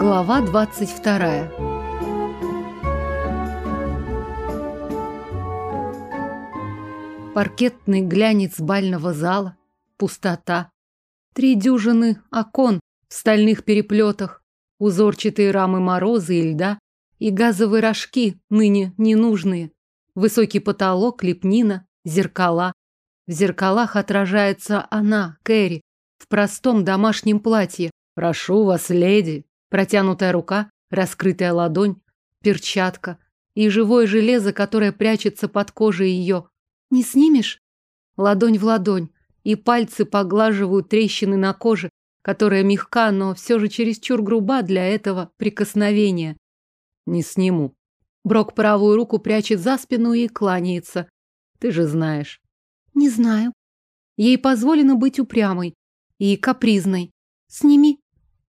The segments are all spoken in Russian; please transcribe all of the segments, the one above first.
Глава 22. Паркетный глянец бального зала, пустота. Три дюжины окон в стальных переплетах, узорчатые рамы мороза и льда и газовые рожки, ныне ненужные. Высокий потолок, лепнина, зеркала. В зеркалах отражается она, Кэрри, в простом домашнем платье. «Прошу вас, леди!» Протянутая рука, раскрытая ладонь, перчатка и живое железо, которое прячется под кожей ее. «Не снимешь?» Ладонь в ладонь, и пальцы поглаживают трещины на коже, которая мягка, но все же чересчур груба для этого прикосновения. «Не сниму». Брок правую руку прячет за спину и кланяется. «Ты же знаешь». «Не знаю». Ей позволено быть упрямой и капризной. «Сними».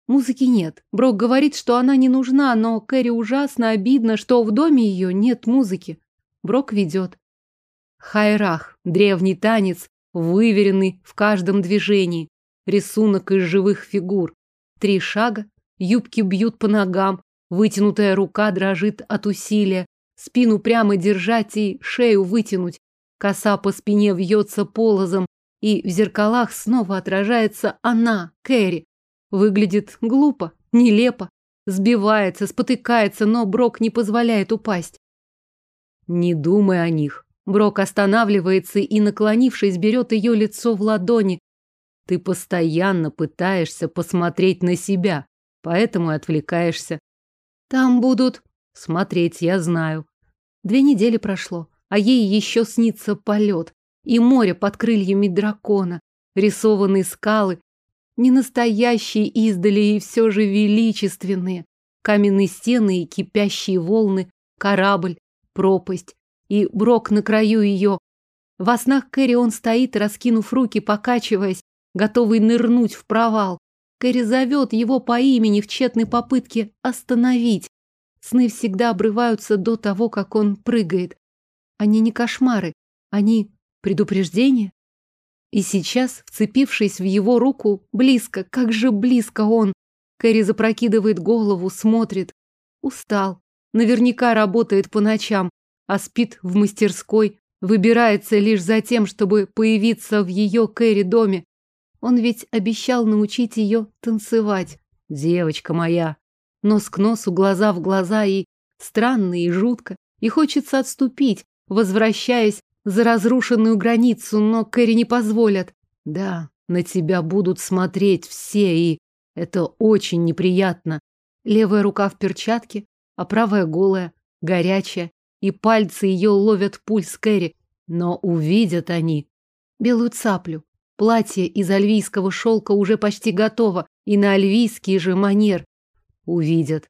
Музыки нет. Брок говорит, что она не нужна, но Кэрри ужасно обидно, что в доме ее нет музыки. Брок ведет. Хайрах, древний танец, выверенный в каждом движении. Рисунок из живых фигур. Три шага, юбки бьют по ногам, вытянутая рука дрожит от усилия. Спину прямо держать и шею вытянуть. Коса по спине вьется полозом, и в зеркалах снова отражается она, Кэрри, Выглядит глупо, нелепо, сбивается, спотыкается, но Брок не позволяет упасть. Не думай о них. Брок останавливается и, наклонившись, берет ее лицо в ладони. Ты постоянно пытаешься посмотреть на себя, поэтому и отвлекаешься. Там будут... Смотреть я знаю. Две недели прошло, а ей еще снится полет. И море под крыльями дракона, рисованные скалы, не настоящие издали и все же величественные. Каменные стены и кипящие волны, корабль, пропасть. И Брок на краю ее. Во снах Кэрри он стоит, раскинув руки, покачиваясь, готовый нырнуть в провал. Кэрри зовет его по имени в тщетной попытке остановить. Сны всегда обрываются до того, как он прыгает. Они не кошмары, они предупреждение. И сейчас, вцепившись в его руку, близко, как же близко он. Кэрри запрокидывает голову, смотрит. Устал. Наверняка работает по ночам, а спит в мастерской. Выбирается лишь за тем, чтобы появиться в ее Кэрри доме. Он ведь обещал научить ее танцевать. Девочка моя. Нос к носу, глаза в глаза и странно и жутко. И хочется отступить, возвращаясь за разрушенную границу, но Кэрри не позволят. Да, на тебя будут смотреть все, и это очень неприятно. Левая рука в перчатке, а правая голая, горячая, и пальцы ее ловят пульс Кэрри. Но увидят они белую цаплю. Платье из альвийского шелка уже почти готово, и на альвийский же манер. Увидят,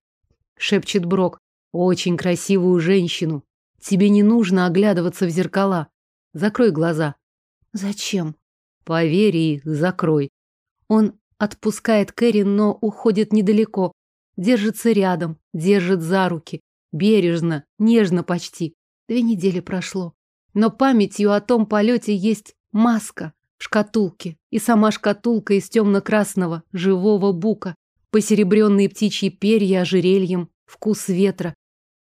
шепчет Брок, очень красивую женщину, Тебе не нужно оглядываться в зеркала. Закрой глаза. Зачем? Поверь и закрой. Он отпускает Кэрри, но уходит недалеко. Держится рядом, держит за руки. Бережно, нежно почти. Две недели прошло. Но памятью о том полете есть маска в шкатулке. И сама шкатулка из темно-красного, живого бука. Посеребренные птичьи перья ожерельем, вкус ветра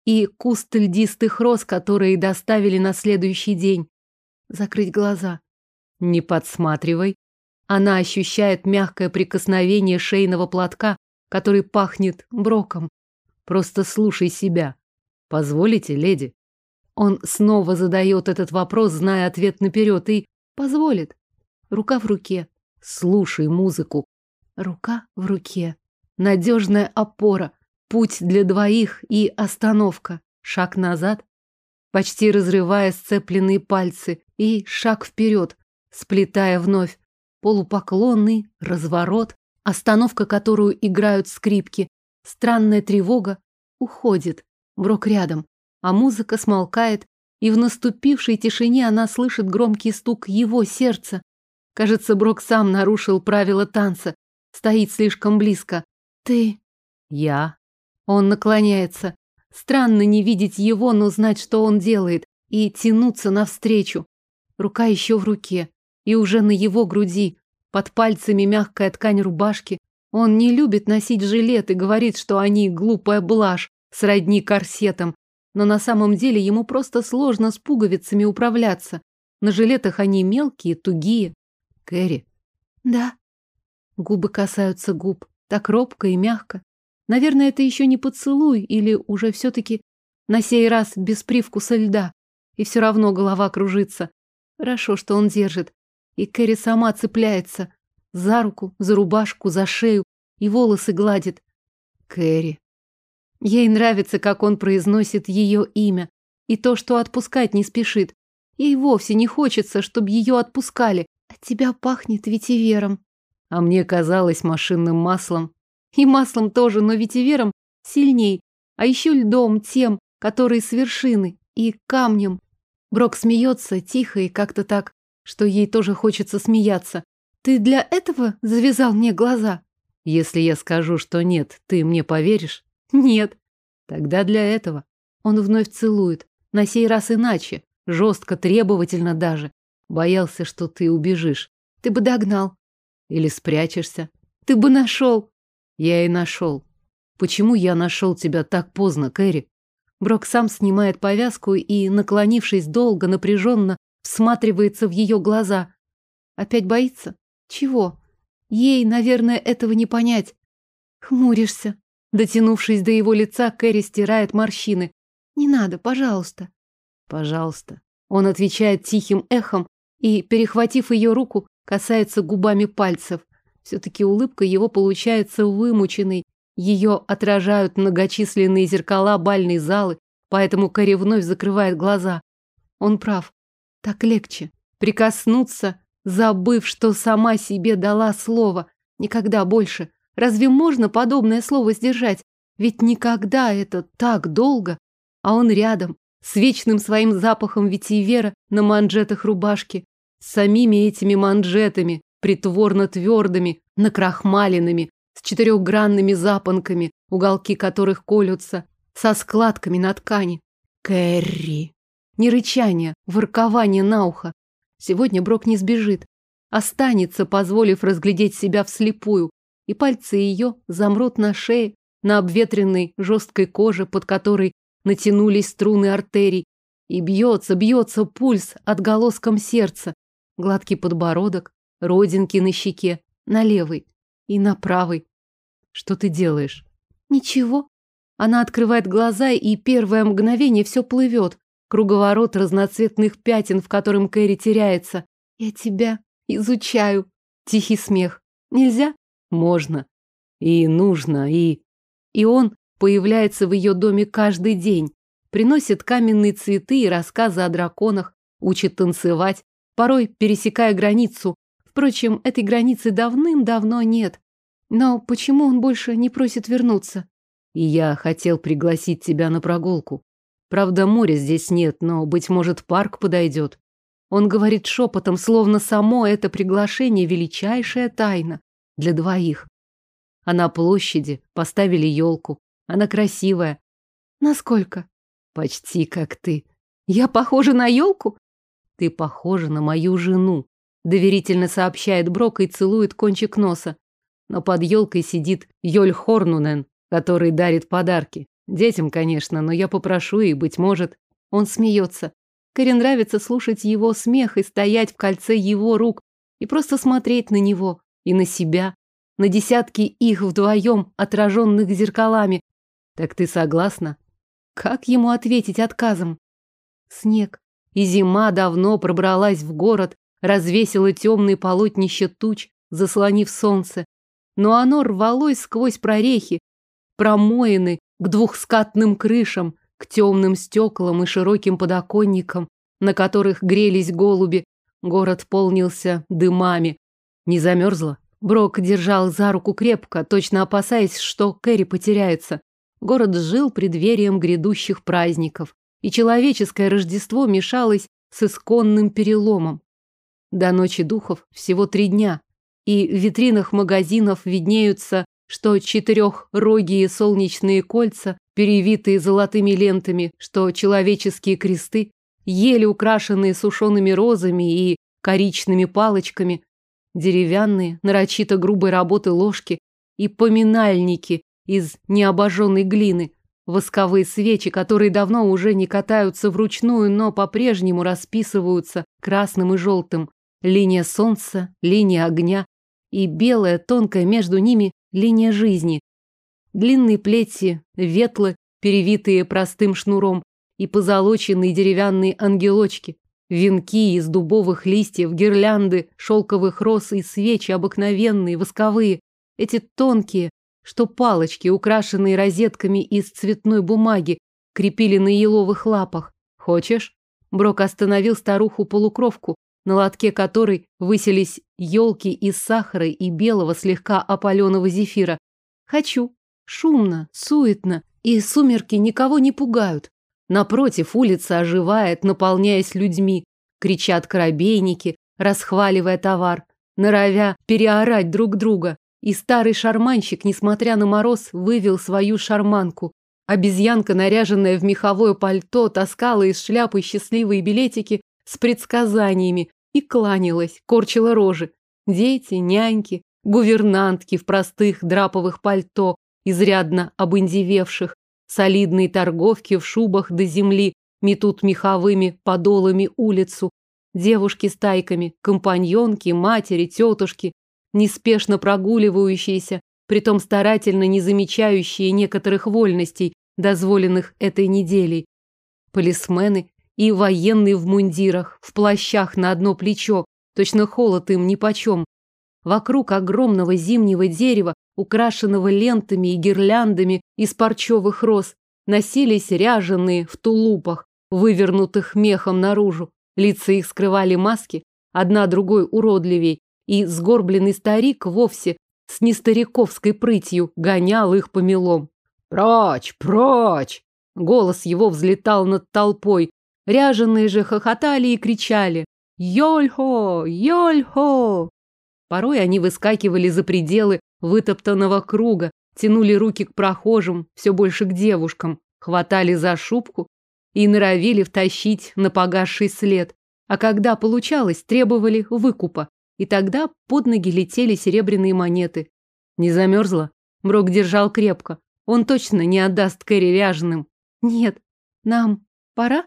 и куст льдистых роз, которые доставили на следующий день. Закрыть глаза. Не подсматривай. Она ощущает мягкое прикосновение шейного платка, который пахнет броком. Просто слушай себя. Позволите, леди? Он снова задает этот вопрос, зная ответ наперед, и позволит. Рука в руке. Слушай музыку. Рука в руке. Надежная опора. Путь для двоих и остановка. Шаг назад, почти разрывая сцепленные пальцы, и шаг вперед, сплетая вновь. Полупоклонный, разворот, остановка, которую играют скрипки. Странная тревога уходит. Брок рядом, а музыка смолкает, и в наступившей тишине она слышит громкий стук его сердца. Кажется, Брок сам нарушил правила танца. Стоит слишком близко. Ты... Я. Он наклоняется. Странно не видеть его, но знать, что он делает, и тянуться навстречу. Рука еще в руке, и уже на его груди, под пальцами мягкая ткань рубашки, Он не любит носить жилет и говорит, что они глупая блажь, сродни корсетам. Но на самом деле ему просто сложно с пуговицами управляться. На жилетах они мелкие, тугие. Кэрри. Да. Губы касаются губ. Так робко и мягко. Наверное, это еще не поцелуй или уже все-таки на сей раз без привкуса льда. И все равно голова кружится. Хорошо, что он держит. И Кэрри сама цепляется. За руку, за рубашку, за шею. И волосы гладит. Кэрри. Ей нравится, как он произносит ее имя. И то, что отпускать не спешит. Ей вовсе не хочется, чтобы ее отпускали. От тебя пахнет ветивером. А мне казалось машинным маслом. И маслом тоже, но ветивером сильней. А еще льдом тем, который с вершины, и камнем. Брок смеется тихо и как-то так, что ей тоже хочется смеяться. Ты для этого завязал мне глаза? Если я скажу, что нет, ты мне поверишь? Нет. Тогда для этого. Он вновь целует. На сей раз иначе. Жестко, требовательно даже. Боялся, что ты убежишь. Ты бы догнал. Или спрячешься. Ты бы нашел. Я и нашел. Почему я нашел тебя так поздно, Кэрри? Брок сам снимает повязку и, наклонившись долго, напряженно, всматривается в ее глаза. Опять боится? Чего? Ей, наверное, этого не понять. Хмуришься. Дотянувшись до его лица, Кэрри стирает морщины. Не надо, пожалуйста. Пожалуйста. Он отвечает тихим эхом и, перехватив ее руку, касается губами пальцев. Все-таки улыбка его получается вымученной, ее отражают многочисленные зеркала бальной залы, поэтому Кэрри вновь закрывает глаза. Он прав. Так легче. Прикоснуться, забыв, что сама себе дала слово. Никогда больше. Разве можно подобное слово сдержать? Ведь никогда это так долго. А он рядом, с вечным своим запахом ветивера на манжетах рубашки, с самими этими манжетами, притворно твердыми, накрахмаленными, с четырехгранными запонками, уголки которых колются, со складками на ткани. Кэрри. Не рычание, воркование на ухо. Сегодня Брок не сбежит. Останется, позволив разглядеть себя вслепую, и пальцы ее замрут на шее, на обветренной жесткой коже, под которой натянулись струны артерий, и бьется, бьется пульс отголоском сердца, гладкий подбородок, родинки на щеке, на левой и на правой. Что ты делаешь? Ничего. Она открывает глаза, и первое мгновение все плывет. Круговорот разноцветных пятен, в котором Кэрри теряется. Я тебя изучаю. Тихий смех. Нельзя? Можно. И нужно, и... И он появляется в ее доме каждый день. Приносит каменные цветы и рассказы о драконах, учит танцевать, порой пересекая границу, Впрочем, этой границы давным-давно нет. Но почему он больше не просит вернуться? И я хотел пригласить тебя на прогулку. Правда, моря здесь нет, но, быть может, парк подойдет. Он говорит шепотом, словно само это приглашение величайшая тайна для двоих. А на площади поставили елку. Она красивая. Насколько? Почти как ты. Я похожа на елку? Ты похожа на мою жену. Доверительно сообщает Брок и целует кончик носа. Но под елкой сидит Йоль Хорнунен, который дарит подарки. Детям, конечно, но я попрошу и, быть может, он смеется. Кэрри нравится слушать его смех и стоять в кольце его рук, и просто смотреть на него, и на себя, на десятки их вдвоем, отраженных зеркалами. Так ты согласна? Как ему ответить отказом? Снег. И зима давно пробралась в город, развесило темные полотнища туч, заслонив солнце. Но оно рвалось сквозь прорехи, промоины к двухскатным крышам, к темным стеклам и широким подоконникам, на которых грелись голуби. Город полнился дымами. Не замерзла? Брок держал за руку крепко, точно опасаясь, что Кэрри потеряется. Город жил преддверием грядущих праздников, и человеческое Рождество мешалось с исконным переломом. До ночи духов всего три дня, и в витринах магазинов виднеются, что четырехрогие солнечные кольца, перевитые золотыми лентами, что человеческие кресты, еле украшенные сушеными розами и коричными палочками, деревянные, нарочито грубой работы ложки и поминальники из необожженной глины, восковые свечи, которые давно уже не катаются вручную, но по-прежнему расписываются красным и желтым, линия солнца, линия огня и белая, тонкая между ними линия жизни. Длинные плети, ветлы, перевитые простым шнуром, и позолоченные деревянные ангелочки, венки из дубовых листьев, гирлянды, шелковых роз и свечи обыкновенные, восковые, эти тонкие, что палочки, украшенные розетками из цветной бумаги, крепили на еловых лапах. Хочешь? Брок остановил старуху-полукровку, на лотке которой высились елки из сахара и белого слегка опаленного зефира. Хочу. Шумно, суетно, и сумерки никого не пугают. Напротив, улица оживает, наполняясь людьми. Кричат корабейники, расхваливая товар, норовя переорать друг друга. И старый шарманщик, несмотря на мороз, вывел свою шарманку. Обезьянка, наряженная в меховое пальто, таскала из шляпы счастливые билетики с предсказаниями и кланялась, корчила рожи. Дети, няньки, гувернантки в простых драповых пальто, изрядно обындевевших, Солидные торговки в шубах до земли метут меховыми подолами улицу. Девушки с тайками, компаньонки, матери, тетушки, неспешно прогуливающиеся, притом старательно не замечающие некоторых вольностей, дозволенных этой неделей. Полисмены и военные в мундирах, в плащах на одно плечо, точно холод им нипочем. Вокруг огромного зимнего дерева украшенного лентами и гирляндами из парчевых роз, носились ряженые в тулупах, вывернутых мехом наружу. Лица их скрывали маски, одна другой уродливей, и сгорбленный старик вовсе с нестариковской прытью гонял их по мелом. «Прочь, прочь!» Голос его взлетал над толпой. Ряженые же хохотали и кричали «Йольхо! Йольхо!». Порой они выскакивали за пределы вытоптанного круга, тянули руки к прохожим, все больше к девушкам, хватали за шубку и норовили втащить на погасший след. А когда получалось, требовали выкупа. И тогда под ноги летели серебряные монеты. Не замерзла? Брок держал крепко. Он точно не отдаст Кэрри ряженым. Нет, нам пора?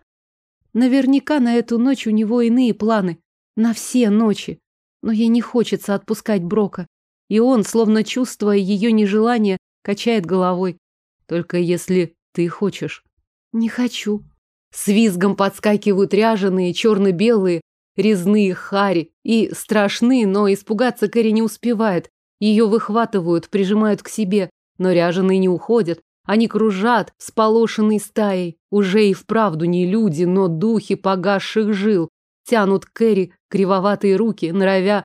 Наверняка на эту ночь у него иные планы. На все ночи. Но ей не хочется отпускать Брока. И он, словно чувствуя ее нежелание, качает головой. Только если ты хочешь. Не хочу. С визгом подскакивают ряженые, черно-белые, резные хари. И страшны, но испугаться Кэрри не успевает. Ее выхватывают, прижимают к себе. Но ряженые не уходят. Они кружат с полошенной стаей. Уже и вправду не люди, но духи погасших жил. Тянут Кэрри кривоватые руки, норовя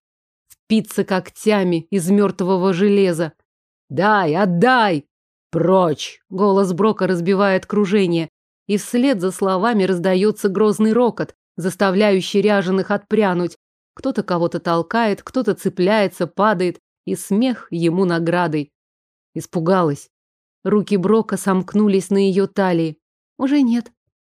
впиться когтями из мертвого железа. «Дай, отдай!» «Прочь!» — голос Брока разбивает кружение, и вслед за словами раздается грозный рокот, заставляющий ряженых отпрянуть. Кто-то кого-то толкает, кто-то цепляется, падает, и смех ему наградой. Испугалась. Руки Брока сомкнулись на ее талии. Уже нет.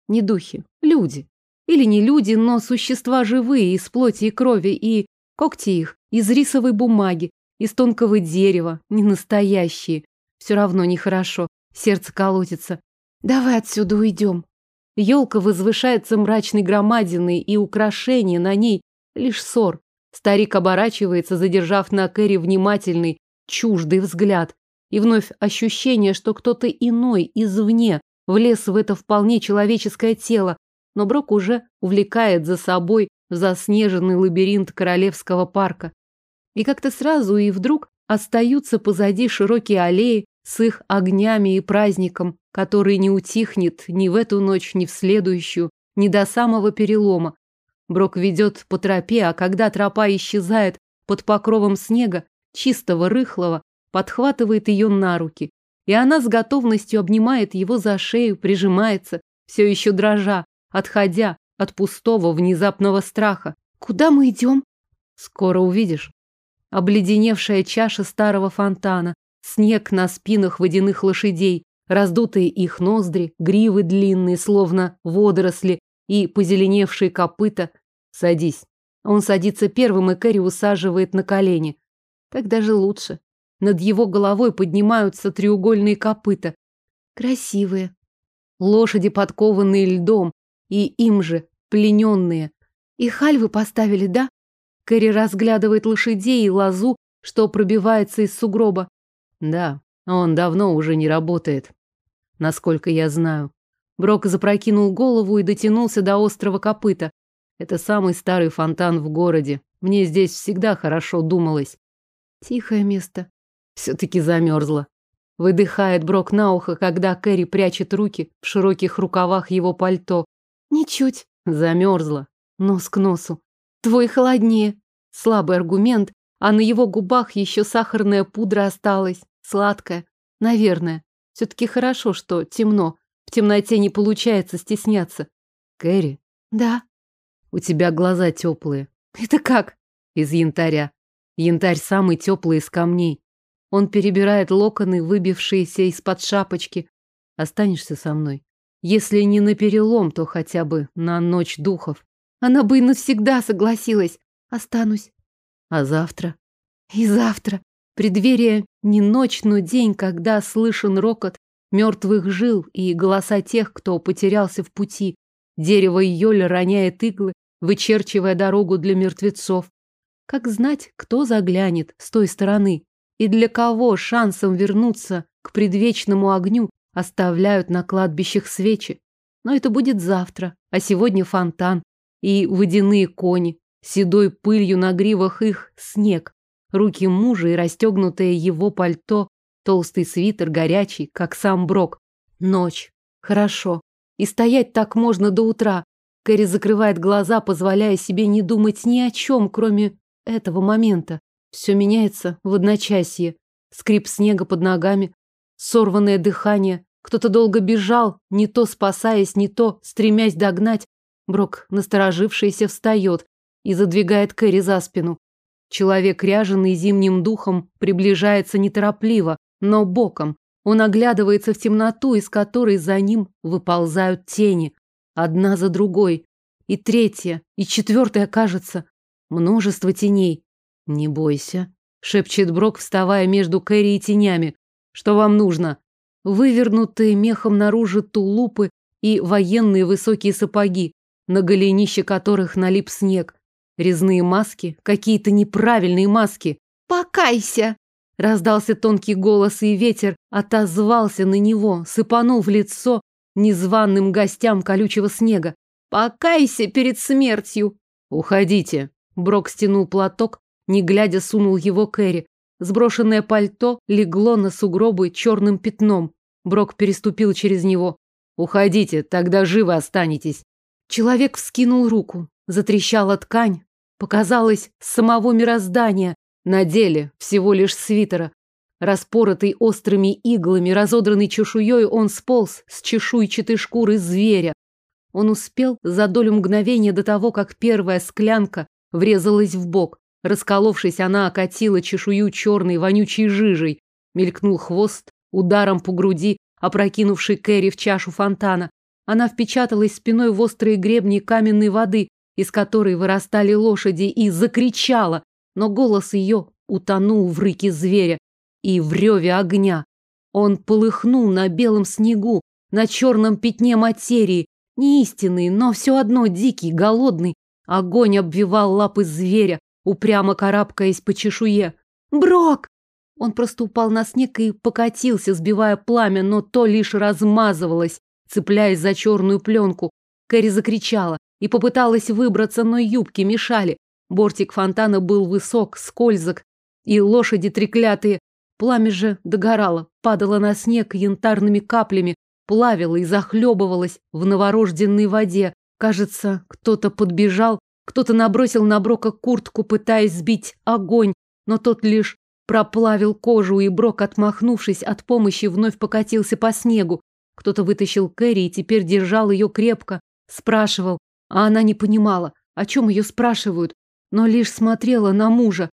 Не духи, люди. Или не люди, но существа живые, из плоти и крови, и когти их из рисовой бумаги, из тонкого дерева, не настоящие. Все равно нехорошо, сердце колотится. Давай отсюда уйдем. Елка возвышается мрачной громадиной, и украшение на ней лишь ссор. Старик оборачивается, задержав на Кэрри внимательный, чуждый взгляд. И вновь ощущение, что кто-то иной извне влез в это вполне человеческое тело, но Брок уже увлекает за собой в заснеженный лабиринт королевского парка. И как-то сразу и вдруг остаются позади широкие аллеи с их огнями и праздником, который не утихнет ни в эту ночь, ни в следующую, ни до самого перелома. Брок ведет по тропе, а когда тропа исчезает под покровом снега, чистого, рыхлого, подхватывает ее на руки, и она с готовностью обнимает его за шею, прижимается, все еще дрожа, отходя от пустого внезапного страха. «Куда мы идем?» «Скоро увидишь» обледеневшая чаша старого фонтана, снег на спинах водяных лошадей, раздутые их ноздри, гривы длинные, словно водоросли, и позеленевшие копыта. Садись. Он садится первым, и Кэрри усаживает на колени. Так даже лучше. Над его головой поднимаются треугольные копыта. Красивые. Лошади, подкованные льдом, и им же плененные. И хальвы поставили, да? Кэрри разглядывает лошадей и лозу, что пробивается из сугроба. Да, он давно уже не работает, насколько я знаю. Брок запрокинул голову и дотянулся до острого копыта. Это самый старый фонтан в городе. Мне здесь всегда хорошо думалось. Тихое место. Все-таки замерзла. Выдыхает Брок на ухо, когда Кэрри прячет руки в широких рукавах его пальто. Ничуть. Замерзла. Нос к носу. Твой холоднее. Слабый аргумент, а на его губах еще сахарная пудра осталась. Сладкая. Наверное. Все-таки хорошо, что темно. В темноте не получается стесняться. Кэрри? Да. У тебя глаза теплые. Это как? Из янтаря. Янтарь самый теплый из камней. Он перебирает локоны, выбившиеся из-под шапочки. Останешься со мной. Если не на перелом, то хотя бы на ночь духов. Она бы и навсегда согласилась. Останусь. А завтра? И завтра. Преддверие не ночь, но день, когда слышен рокот мертвых жил и голоса тех, кто потерялся в пути. Дерево Йоля роняет иглы, вычерчивая дорогу для мертвецов. Как знать, кто заглянет с той стороны и для кого шансом вернуться к предвечному огню оставляют на кладбищах свечи. Но это будет завтра, а сегодня фонтан и водяные кони, седой пылью на гривах их снег, руки мужа и расстегнутое его пальто, толстый свитер горячий, как сам Брок. Ночь. Хорошо. И стоять так можно до утра. Кэрри закрывает глаза, позволяя себе не думать ни о чем, кроме этого момента. Все меняется в одночасье. Скрип снега под ногами, сорванное дыхание. Кто-то долго бежал, не то спасаясь, не то стремясь догнать. Брок, насторожившийся, встает и задвигает Кэрри за спину. Человек, ряженый зимним духом, приближается неторопливо, но боком. Он оглядывается в темноту, из которой за ним выползают тени. Одна за другой. И третья, и четвертая, кажется. Множество теней. «Не бойся», — шепчет Брок, вставая между Кэрри и тенями. «Что вам нужно?» Вывернутые мехом наружу тулупы и военные высокие сапоги, на голенище которых налип снег. Резные маски, какие-то неправильные маски. «Покайся!» Раздался тонкий голос, и ветер отозвался на него, сыпанул в лицо незваным гостям колючего снега. «Покайся перед смертью!» «Уходите!» Брок стянул платок, не глядя сунул его Кэрри. Сброшенное пальто легло на сугробы черным пятном. Брок переступил через него. «Уходите, тогда живы останетесь!» Человек вскинул руку. Затрещала ткань. Показалось самого мироздания. На деле всего лишь свитера. Распоротый острыми иглами, разодранный чешуей, он сполз с чешуйчатой шкуры зверя. Он успел за долю мгновения до того, как первая склянка врезалась в бок. Расколовшись, она окатила чешую черной вонючей жижей. Мелькнул хвост, ударом по груди, опрокинувший Кэрри в чашу фонтана. Она впечаталась спиной в острые гребни каменной воды, из которой вырастали лошади, и закричала, но голос ее утонул в рыке зверя и в реве огня. Он полыхнул на белом снегу, на черном пятне материи, не истинный, но все одно дикий, голодный. Огонь обвивал лапы зверя, упрямо карабкаясь по чешуе. «Брок!» Он просто упал на снег и покатился, сбивая пламя, но то лишь размазывалось, цепляясь за черную пленку. Кэрри закричала и попыталась выбраться, но юбки мешали. Бортик фонтана был высок, скользок, и лошади треклятые. Пламя же догорало, падало на снег янтарными каплями, плавило и захлебывалось в новорожденной воде. Кажется, кто-то подбежал, кто-то набросил на Брока куртку, пытаясь сбить огонь, но тот лишь проплавил кожу, и Брок, отмахнувшись от помощи, вновь покатился по снегу. Кто-то вытащил Кэрри и теперь держал ее крепко, спрашивал, а она не понимала, о чем ее спрашивают, но лишь смотрела на мужа.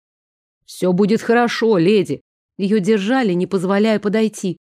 «Все будет хорошо, леди!» Ее держали, не позволяя подойти.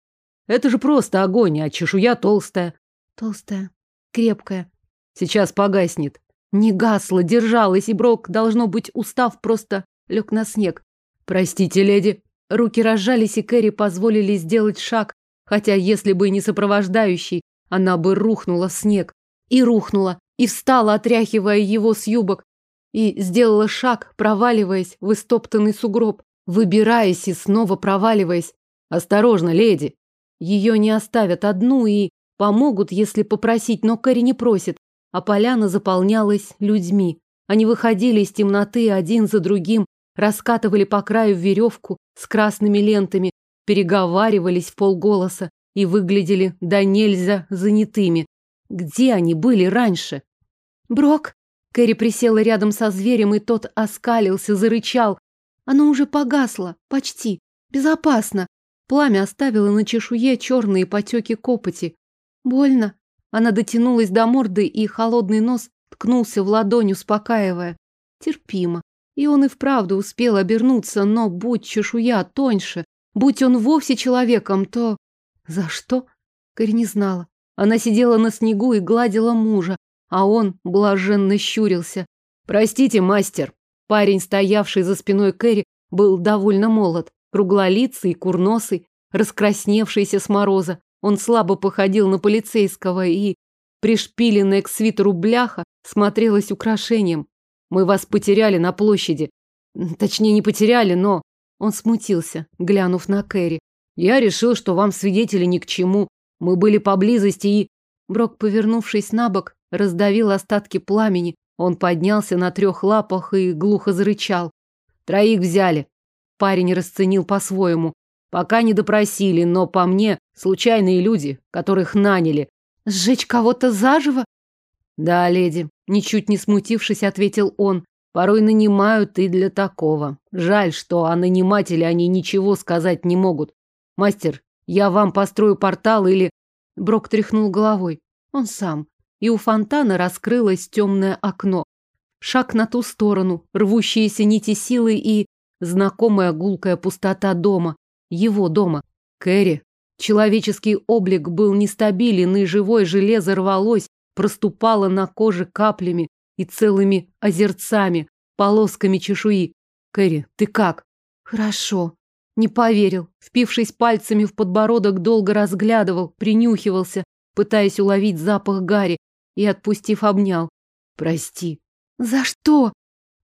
«Это же просто огонь, а чешуя толстая». «Толстая, крепкая». «Сейчас погаснет». Не гасла, держалась, и Брок, должно быть, устав, просто лег на снег. «Простите, леди». Руки разжались, и Кэрри позволили сделать шаг, хотя если бы не сопровождающий, она бы рухнула в снег. И рухнула, и встала, отряхивая его с юбок, и сделала шаг, проваливаясь в истоптанный сугроб, выбираясь и снова проваливаясь. «Осторожно, леди!» Ее не оставят одну и помогут, если попросить, но Кэрри не просит, а поляна заполнялась людьми. Они выходили из темноты один за другим, раскатывали по краю веревку с красными лентами, переговаривались в полголоса и выглядели да нельзя занятыми. Где они были раньше? Брок. Кэрри присела рядом со зверем, и тот оскалился, зарычал. Оно уже погасло, почти. Безопасно. Пламя оставило на чешуе черные потеки копоти. Больно. Она дотянулась до морды, и холодный нос ткнулся в ладонь, успокаивая. Терпимо. И он и вправду успел обернуться, но будь чешуя тоньше, будь он вовсе человеком, то... За что? Кэрри не знала. Она сидела на снегу и гладила мужа, а он блаженно щурился. «Простите, мастер». Парень, стоявший за спиной Кэрри, был довольно молод, круглолицый и курносый, раскрасневшийся с мороза. Он слабо походил на полицейского и, пришпиленная к свитеру бляха, смотрелась украшением. Мы вас потеряли на площади. Точнее, не потеряли, но... Он смутился, глянув на Кэрри. Я решил, что вам свидетели ни к чему. Мы были поблизости и... Брок, повернувшись на бок, раздавил остатки пламени. Он поднялся на трех лапах и глухо зарычал. Троих взяли. Парень расценил по-своему. Пока не допросили, но по мне случайные люди, которых наняли. Сжечь кого-то заживо? Да, леди, Ничуть не смутившись, ответил он. Порой нанимают и для такого. Жаль, что о нанимателе они ничего сказать не могут. Мастер, я вам построю портал или... Брок тряхнул головой. Он сам. И у фонтана раскрылось темное окно. Шаг на ту сторону, рвущиеся нити силы и знакомая гулкая пустота дома. Его дома. Кэрри. Человеческий облик был нестабилен, и живое железо рвалось, проступала на коже каплями и целыми озерцами, полосками чешуи. Кэрри, ты как? Хорошо. Не поверил. Впившись пальцами в подбородок, долго разглядывал, принюхивался, пытаясь уловить запах Гарри, и, отпустив, обнял. Прости. За что?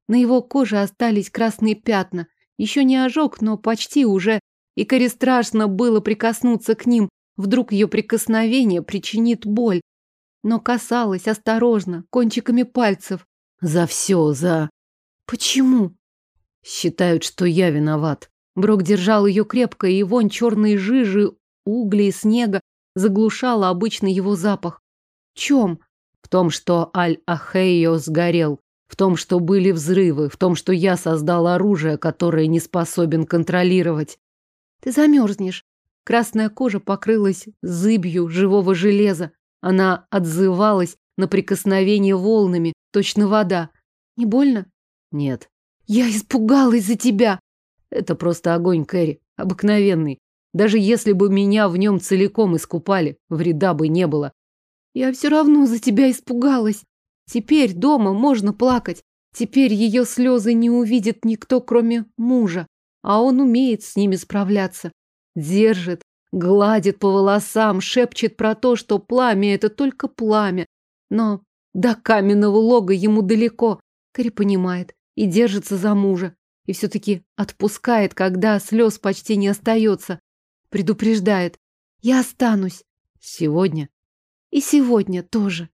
На его коже остались красные пятна. Еще не ожог, но почти уже. И Кэрри страшно было прикоснуться к ним. Вдруг ее прикосновение причинит боль но касалась осторожно, кончиками пальцев. За все, за... Почему? Считают, что я виноват. Брок держал ее крепко, и вонь черной жижи, угли и снега заглушала обычный его запах. В чем? В том, что Аль-Ахейо сгорел. В том, что были взрывы. В том, что я создал оружие, которое не способен контролировать. Ты замерзнешь. Красная кожа покрылась зыбью живого железа. Она отзывалась на прикосновение волнами, точно вода. Не больно? Нет. Я испугалась за тебя. Это просто огонь, Кэрри. Обыкновенный. Даже если бы меня в нем целиком искупали, вреда бы не было. Я все равно за тебя испугалась. Теперь дома можно плакать. Теперь ее слезы не увидит никто, кроме мужа. А он умеет с ними справляться. Держит, Гладит по волосам, шепчет про то, что пламя — это только пламя. Но до каменного лога ему далеко. Кэрри понимает и держится за мужа. И все-таки отпускает, когда слез почти не остается. Предупреждает. Я останусь. Сегодня. И сегодня тоже.